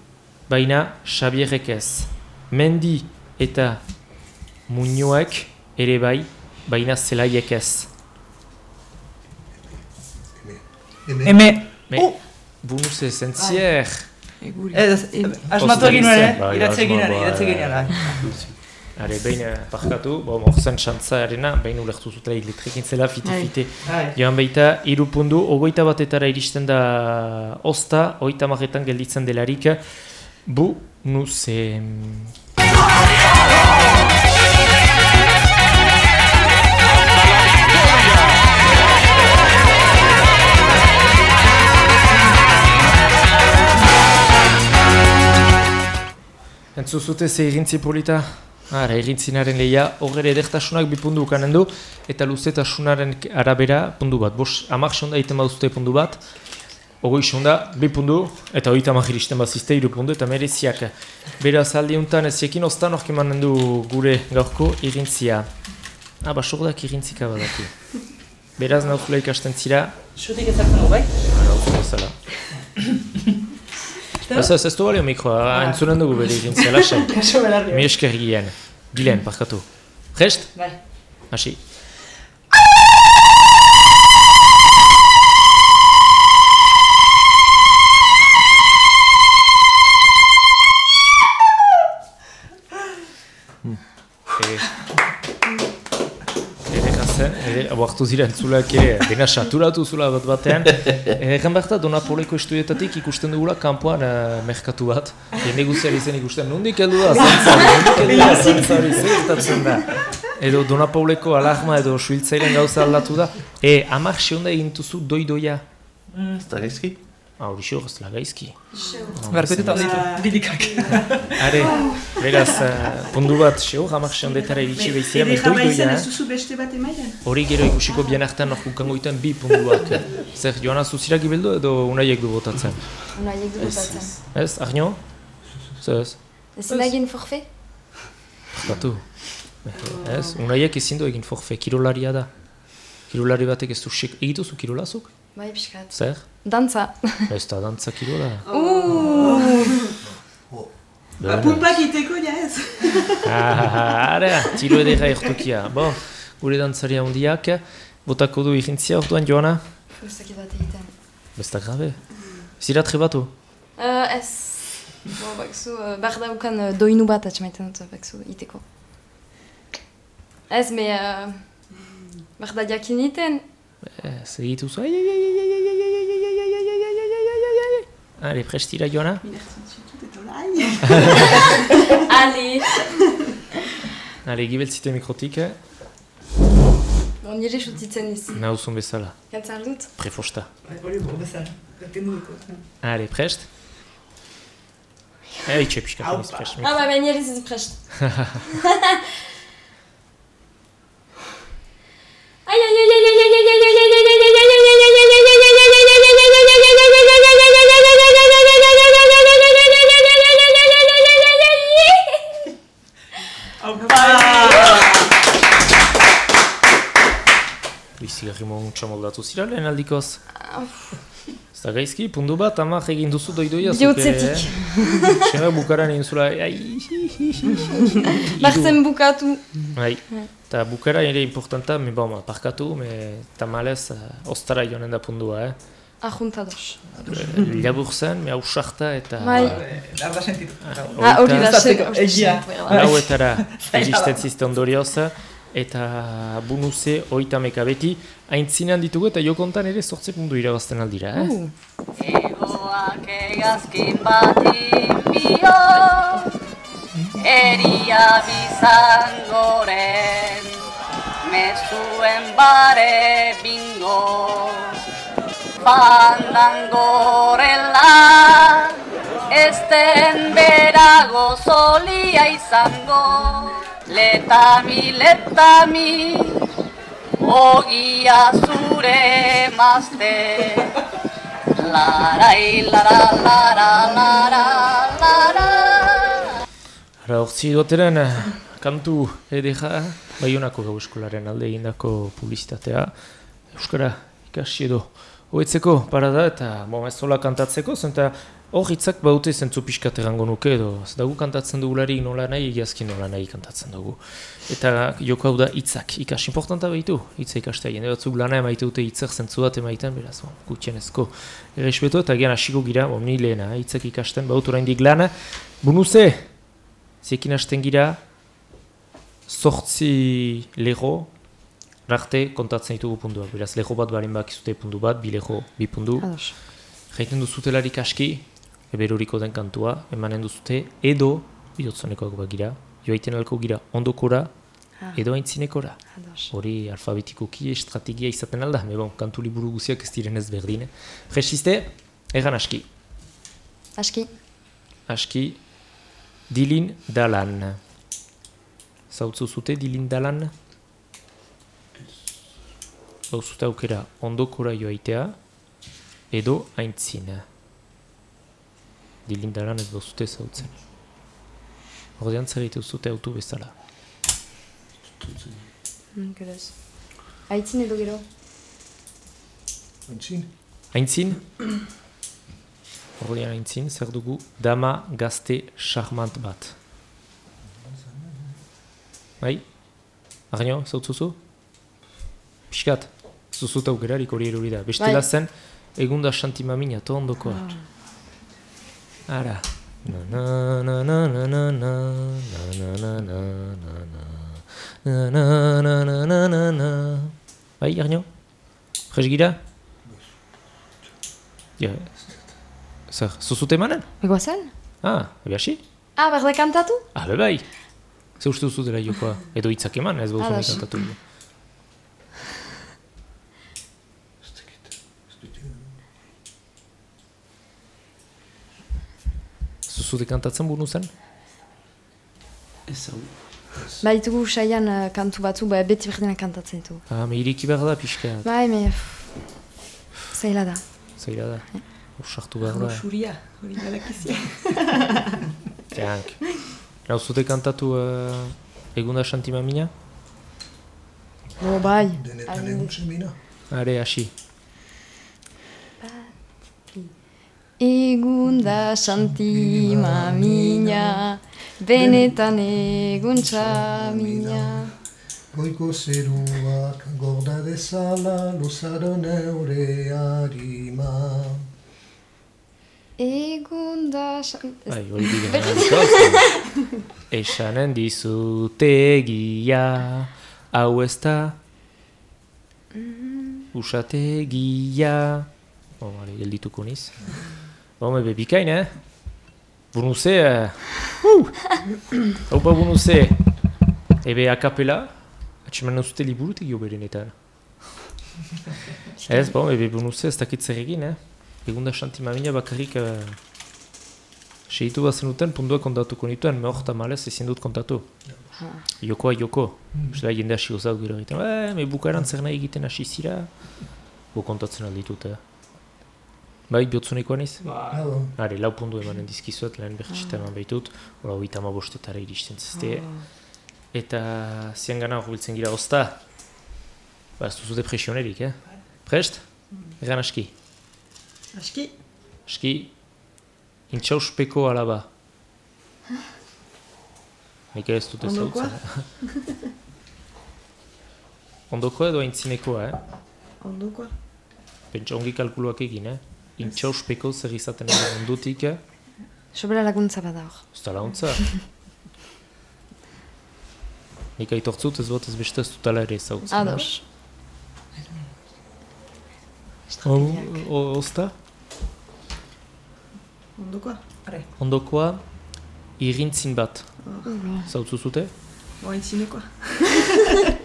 baina Xabierrek ez. Mendi eta Muñoek ere bai, baina zelaiek ez. Eme. Eme. Me, bunuz ez, entzier. Asmatu egin nuen, eh? Bai, iratze egin asmoa, iratze egin bai. Are, behin eh, parkatu, bo, morzen txantzaarena, behin ulektu zutela elektrekin zela, fite-fite. Bai. Joan baita, irupundu, ogoita batetara iristen da osta, oita marretan gelditzen delarik, bu, nuze... Entzu zute ze irintzi polita? Ara, irintzinaren lehia, horre edertasunak bi pundu ukanen du, eta luzetasunaren arabera pundu bat. Bos, amak sonda egiten baduzute pundu bat, ogoi sonda, bi eta hori tamak iristen bazizte, iru pundu, eta mereziak. Beraz, aldi untan ez ekin oztan hork emanen du gure gaurko irintzia. Ah, basordak irintzika badaki. Beraz, nauzula ikasten zira, Xutik ezartzen bai? ara, uzu bezala. Ez ez, ez du balio mikroa, entzunen dugu bere irintzia, lasai. Kaso belarri. Mi esker gien. Gilen, parkatu. Prest? Bai. Hasi. Abartu zira entzulak ere, dena saturatu zula bat batean. Egen behar da, Donapoleko estudietatik ikusten dugula kanpoan uh, merkatu bat. Jende guztiak izen ikusten, nondik heldu da, zantzari, nondik heldu da, zantzari, zer gertatzen da. Edo Donapoleko alarma edo suiltzailen gauza aldatu da. E, amak seonda egin duzu doi-doia. Ez da gaizki? Ah, hori xo, ez da gaizki. Berkoetetan ditu, bidikak. Are, beraz, uh, pundu bat xo, amak seondetara iritsi behizia, me doi-doia. duzu beste bat emaiten? Hori gero ikusiko bien artean hor kukango iten bi puntuak. Zer, Joana zuzira gibeldu edo unaiek du botatzen? Unaiek du Ez, botatzen. Ez, Arnio? Zer ez? Ezin egin forfe? Batu. Ez, unaiek ezin du egin forfe, kirolaria da. Kirolari batek ez du. Egituzu kirolazuk? Bai, pixkat. Zer? Dantza. Ez da dantza kirola. Ba, pumpak iteko ja ez. Ah, Ara, tiro edera ertokia. Bo, gure dantzaria handiak, botako du irintzia orduan Joana? Frustaki bat egiten. Besta grabe. Zira trebatu? Uh, ez. Bo, bakzu, uh, behar daukan uh, doinu bat atxamaiten dut, bakzu, iteko. Ez, me... Uh, behar da jakin iten. Ez, egituzu. Ai, ai, ai, ai, ai, ai, ai, ai, ai, ai, ai, ai, ai, ai, ai, ai, ai, Allez, prestira, Iona? Miner tutto Allez! Allez, gibeltzite mikrotike. Nire xutitzen iz. Nauzun bezala. Jantzar dut? Prefosta. Hori bezala. Gertin duko. Hale, prest? Hei, txepixka. Hau, ba. Hau, ba, baina ez prest. Bizigarri montxa moldatu zira lehen aldikoz. Ez da gaizki, pundu bat, amak egin duzu doidoia zuke. Bihotzetik. Xera bukaran egin zula, ai, Bartzen bukatu. Bai, eta bukara ere importanta, me bon, parkatu, me tamalez, uh, ostara joanen da pundua, eh? Ajuntados. Labur zen, me hausarta eta... Bai. Arda sentitu. Ah, hori da, se- Egia. Lauetara iristen zizte ondorioz, eta bunuze oitameka beti, aintzinean ditugu eta jokontan ere sortze pundu irabazten aldira, eh? Egoak egazkin bati bio Eria bizangoren Mezuen bare bingo Fandangorela Esten berago zolia izango Letami, letami Ogia zure mazte Larai, lara, lara, lara, lara. Ara, hortzi doteren, kantu edera, Baionako gau eskolaren alde egindako publizitatea, Euskara ikasi edo hoetzeko parada eta bon, ez kantatzeko, zen eta Hor hitzak baute zentzu pixkat errango nuke edo, ez dugu kantatzen dugularik nola nahi, egiazki nola nahi kantatzen dugu. Eta joko hau da hitzak, ikas importanta behitu, hitza ikastea, jende batzuk lana emaite dute hitzak zentzu bat emaiten, beraz, bon, gutxienezko errespeto, eta gian hasiko gira, bon, ni lehena, hitzak ikasten, baut oraindik lana. Bunuze, zekin hasten gira, sortzi lego, rarte kontatzen ditugu puntuak, beraz, lego bat baren bakizute puntu bat, bi lego, bi puntu. Jaiten duzutelarik aski, eberuriko den kantua, emanen duzute, edo, bidotzonekoak bagira, joaiten alko gira ondokora, Ah. edo aintzinekora. Hori alfabetikoki estrategia izaten alda, me bon, kantu liburu guziak ez direnez berdin. Resiste, egan aski. Aski. Aski, dilin dalan. Zautzu zute dilin dalan? Bauzute aukera ondokora joaitea, edo aintzina. Dilin dalan ez bauzute zautzen. Ordean zer egite zute autu bezala. Mm, Geroz. Aitzin edo gero. Aintzin. Aintzin? Ordean aintzin, zer dugu dama gazte charmant bat. Bai? Arnio, zautzuzu? Piskat, zuzut aukerarik hori erori da. Bestela Bai. zen, egunda shanti mamina, to ondokoa. Ara. Na na na na na na na na na na na na na na Bai, Arnio? Prez gira? Ja. Zer, zuzut emanen? Egoazen? Ah, ebe hasi? Ah, berde kantatu? Ah, be bai. Ze uste duzu dela jokoa? Edo hitzak eman, ez Ados. kantatu. Zuzute kantatzen bunu zen? Ez hau. Ba, ditugu saian uh, kantu batzu, ba, beti berdinak kantatzen ditugu. Ah, me iriki behar da pixka. Bai, me... pff, Zaila da. Zaila da. Ursartu behar da. Xuria, hori galakizia. Tiank. Hau zute kantatu uh, egunda santima mina? Bo, bai. Denetan Adibidez. egun semina. Are, hasi. Egun da santima mina, benetan egun txamina. Goiko zeruak gorda dezala, luzaro neure harima. Egun da... san- Bai, hori bigarren Esanen dizute egia, hau ez da, usate egia. Oh, bale, geldituko niz. Home, be, bikain, eh? Bunuze, eh? Uh! Haupa bunuze. Ebe akapela, atxeman zute liburutik jo berenetan. ez, bon, ebe bunuze ez dakit zer egin, eh? Egunda shanti mamina bakarrik uh, segitu bat zenuten punduak kontatuko nituen, me hor tamalez ezin dut kontatu. Jokoa joko. Bestela jende hasi gozau gero egiten, eh, me bukaran zer nahi egiten hasi zira. Bo kontatzen alditut, eh. Bai, bihotzuneko aniz? Ah, bon. Are, lau pundu emanen dizkizuet, lehen bertxita eman behitut, hori hori tama bostetara iristen zazte. Eta zian gana hor biltzen gira ozta. Ba, ez duzute presionerik, eh? Prest? Egan aski. Aski. Aski, intxauspeko alaba. Nik ez dute Ondokoa? zautzen. Ondokoa edo aintzinekoa, eh? Ondokoa. Pentsa ongi kalkuluak egin, eh? Intxauspeko zer izaten da ondutik, eh? Sobera laguntza bada hor. Ez da launtza. Nik aitortzut ez bat ez beste ez dutala ere zautzen. Ados. Ozta? Ondokoa. Are. Ondokoa, irintzin bat. Ula. Zautzu zute? Oaintzinekoa.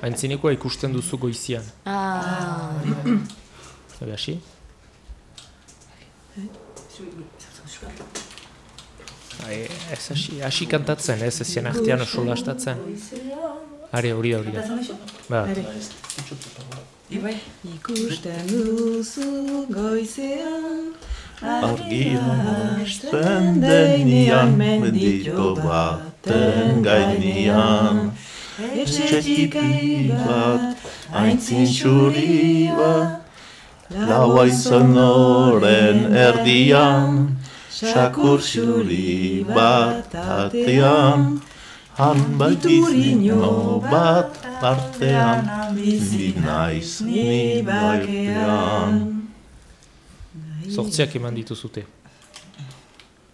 Aintzinekoa ikusten duzu goizian. Ah. Ebe hasi? Ai, Ez hasi, hasi kantatzen, ez ezien artean oso lastatzen. Are, hori da, hori da. Ba, Ibai. Ikusten duzu goizean, Argia hasten denian, mendito baten gainean. Etxe txipi bat, aintzin xuri bat, laua izan oren erdian. Sakursuri bat atean, han baitizino bat artean, naiz ni bakean. Sortziak eman dituzute.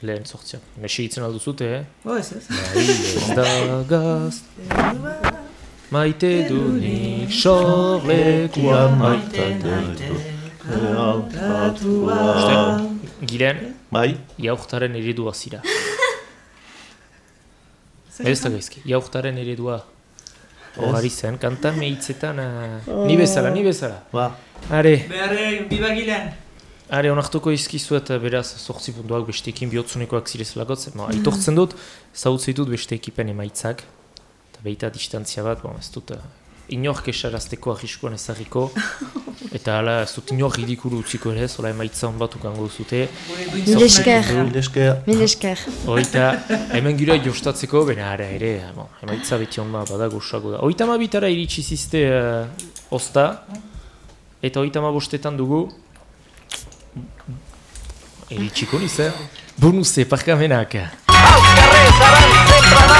Lehen sortziak. Mesigitzen alduzute, eh? Oh, ez ez. Ez da gazte. Maite du nik sorlekuan maite du. Uste, Giren, Bai, jaurtaren eredua zira. Ez da gaizki, jaurtaren eredua. Hori zen, kantan mehitzetan, uh, ni bezala, ni bezala. ba, Are, Beharre, biba gilean. are onartuko izkizuet eh, beraz zortzi puntuak besteekin bihotzunekoak zirezelagot, ma aitortzen dut, zautzei dut beste ekipen emaitzak, eta behita distantzia bat, bon, ez dut, uh, inork esarazteko ahiskoan ezagiko, eta hala ez dut inor ridikulu utziko ere, zola emaitza hon bat ukango duzute. Mil esker. mil esker. Hoita, hemen gira jostatzeko, bena ara ere, bon, emaitza beti hon bat bada goxago da. Hoita bitara iritsi zizte uh, osta, eta hoita bostetan dugu, iritsiko niz, eh? Bonuze, parkamenak. Urrutiko intxaurra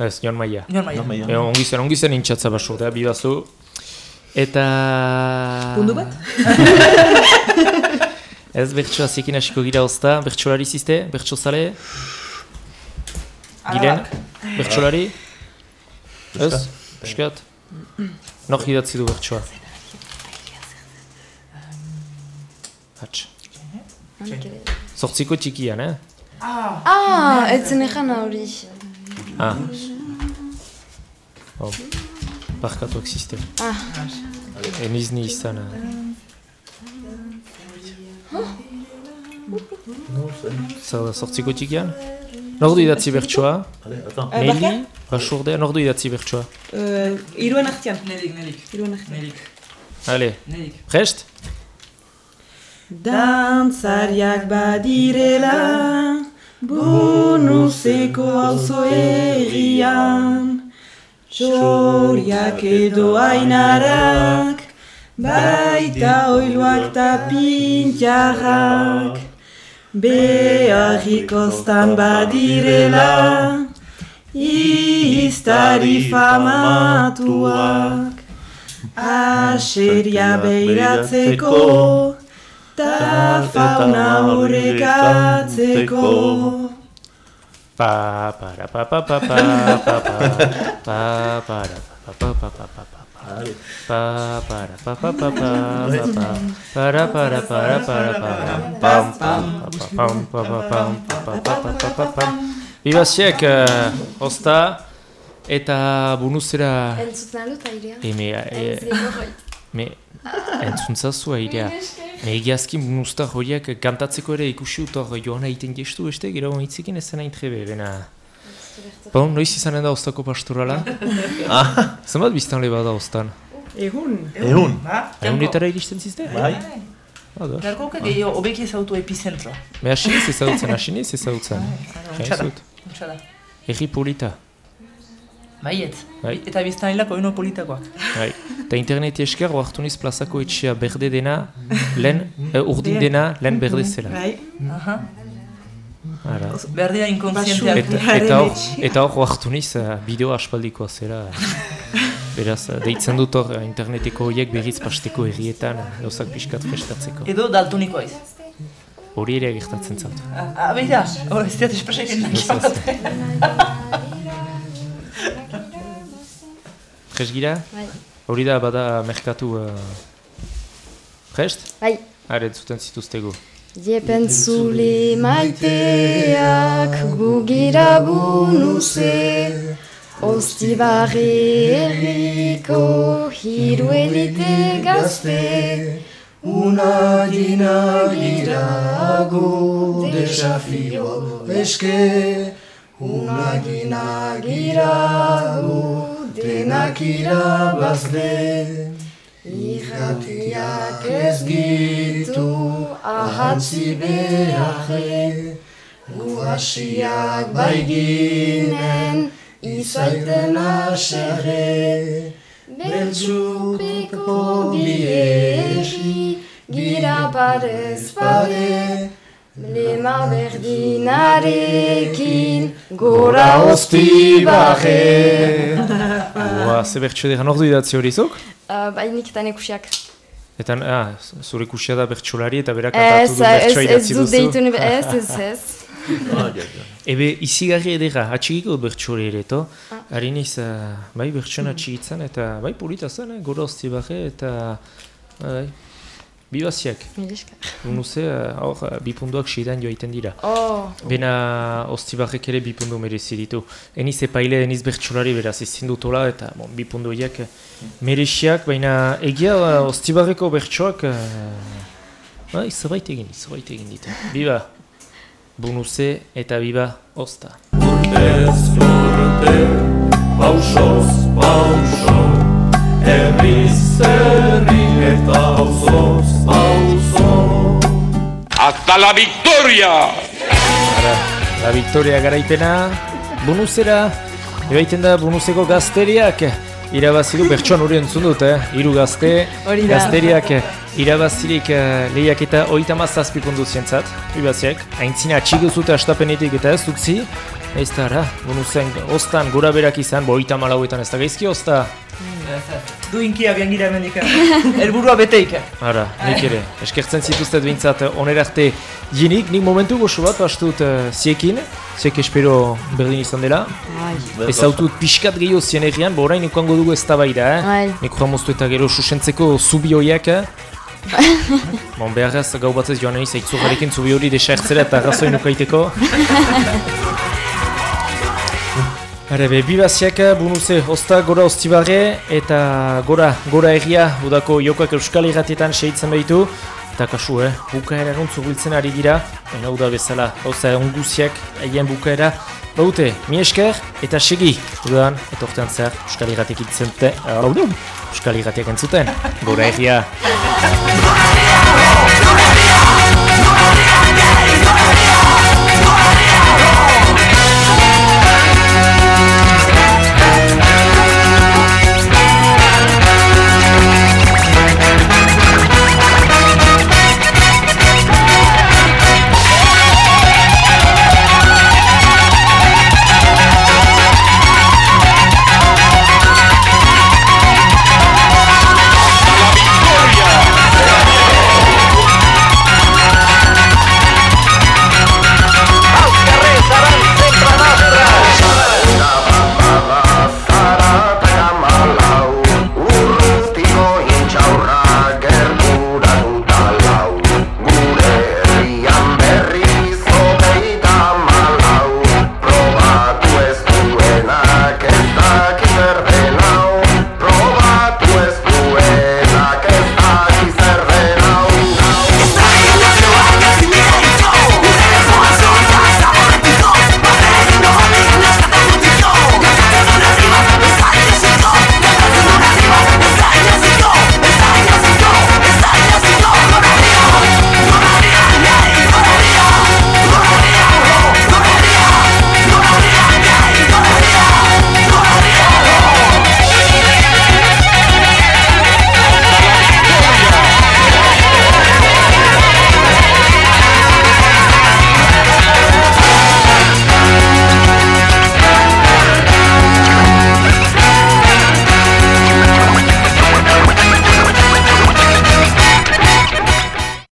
Ez, Jon Maia. Jon Maia. Maia. E, ongi zen, ongi zen intxatza basurdea, bibazu. Eta... Pundu bat? Ez bertsoa zekin hasiko gira ozta, bertsolari ziste, bertsozale? Giren? Bertsolari? Ez? Piskat? Nor idatzi du bertsoa? Hatx. Zortziko txikian, eh? Ah, ez zen egan hori. Ah. Oh. Barkatuak ziste. Ah. Eniz ni izan. Ah. Zala, sortziko txikian? Nordu idatzi bertsoa? Euh, Neli? Rasurdea, nordu idatzi bertsoa? Uh, iruan artian. Nelik, nelik. Iruan artian. Nelik. Hale. Nelik. Prest? Dantzariak badirela. Bonuzeko auzo egian Txoriak edo ainarak Baita oiluak ta pintxarrak. Beharrik oztan badirela Iztari famatuak. Aseria beiratzeko Ta fauna horrekatzeko Pa, para, pa, pa, pa, pa, pa, pa, pa, para, pa, pa, pa, pa, pa, pa, pa. Pa, para, pa, pa, pa, pa, pa, pa. Para, para, para, para, para. Pam, pam, pa, pa, pam, pa, pa, pam, pa, pa, pa, pa, pa, pa, pam. Bibaziek, uh, osta, eta bonuzera... Entzuten alut airea. Eme, e, hoi. me, entzuntzazu airea. Egiazki musta horiak kantatzeko ere ikusi utor joan egiten gestu, ez da, gero maitzikin ez zena intrebe, bena... Bon, noiz izanen da oztako pastorala? Ah. Zambat biztan leba da oztan? Egun! Egun! Ba, Egun ditara iristen zizte? Bai! bai. Garko uke gehiago, obek ezagutu epizentro. Me asin ez ezagutzen, asin ez ezagutzen. Bai, Untxada. Untxada. Egi polita. Baiet. Bai. Eta biztan hilako ino politakoak. Bai. Eta interneti esker, oartu niz plazako etxea berde dena, lehen, eh, urdin dena, lehen berde zela. Bai. Aha. Hala. Berdea inkonsienteak. Eta, eta hor, eta hor oartu niz, uh, bideo aspaldikoa zera. Beraz, eh, deitzen dut hor eh, interneteko horiek berriz pasteko herrietan, eh, gauzak pixkat prestatzeko. Edo daltonikoa iz. Hori ere gertatzen zat. Ah, beida, hor ez diat espresek Prest gira? Bai. Hori da bada merkatu... Uh... Prest? Bai. Hara, entzuten zituztego. Jepentzule maiteak gugira bunuze Ostibarri erriko hiru elite gazte Unagina gira gu desafio eske Unagina gira gu denak irabazle Irratiak ez gitu ahantzi beharre Guasiak baiginen izaiten aserre Beltzupeko biegi gira parez pare Lema berdinarekin gora osti baje Ua, ze bertso egan ordu idatzi hori zuk? uh, Bainik eta nekusiak Eta, ah, zure kusia da bertsolari eta berak Ez, kantatu du ez, bertsoa ez idatzi du duzu. deitu ez, ez, ez Ebe, izigarri edera, atxigiko bertsore ere, to? Ah. Harin iz, uh, bai bertsoan atxigitzen eta bai polita zen, eh? gora osti baje eta... Bai, bibaziak. Unuze, uh, hor, uh, bipunduak seidan joaiten dira. Oh. Bena ostibarrek ere bipundu merezi ditu. Eniz epaile, eniz bertsolari beraz ezin dutola eta bon, bipundu horiek mereziak, baina egia uh, ostibarreko bertsoak uh, bai, zerbait egin, zerbait egin ditu. Biba, bunuze eta biba osta. Urtez urte, pausoz pauso, herriz herri eta auzoz auzo. ¡Hasta la victoria! Ara, la victoria garaipena, bunuzera, ebaiten da bunuzeko gazteriak, irabazidu pertsoan hori entzun dut, eh? Hiru gazte, gazteriak irabazirik uh, lehiak eta oita mazazpi puntu zientzat, ibaziak, aintzina atxigu zute astapenetik eta ez utzi, ez da, ara, bunuzen, ostan gura berak izan, bo oita malauetan ez da gaizki, osta, Duinki abian gira hemendik. Elburua beteik. Ara, nik ere, eskertzen zituztet bintzat onerarte jenik, nik momentu goxo bat bastut uh, ziekin, ziek espero berdin izan dela. Ez autut pixkat gehiago zien egian, bo orain ikango dugu ez tabaida, eh? Nik moztu eta gero susentzeko zubi horiak, eh? bon, beharraz gau batzez joan nahi zaitzu jarekin zubi hori desaertzera eta razoin ukaiteko. Hara be, bibaziak bunuze hosta gora ostibarre eta gora, gora egia udako jokak euskal irratietan segitzen behitu. Eta kasu, eh, bukaera nuntzu gultzen ari gira, baina uda bezala, hauza onguziak, haien bukaera. Baute, mi esker eta segi, udan, eta ortean zer, euskal irratiek itzente, euskal irratiek entzuten, gora egia.